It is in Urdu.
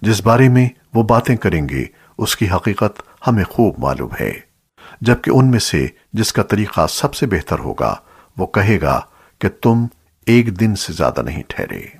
جس بارے میں وہ باتیں کریں گے، اس کی حقیقت ہمیں خوب معلوم ہے۔ جبکہ ان میں سے جس کا طریقہ سب سے بہتر ہوگا، وہ کہے گا کہ تم ایک دن سے زیادہ نہیں ٹھہرے۔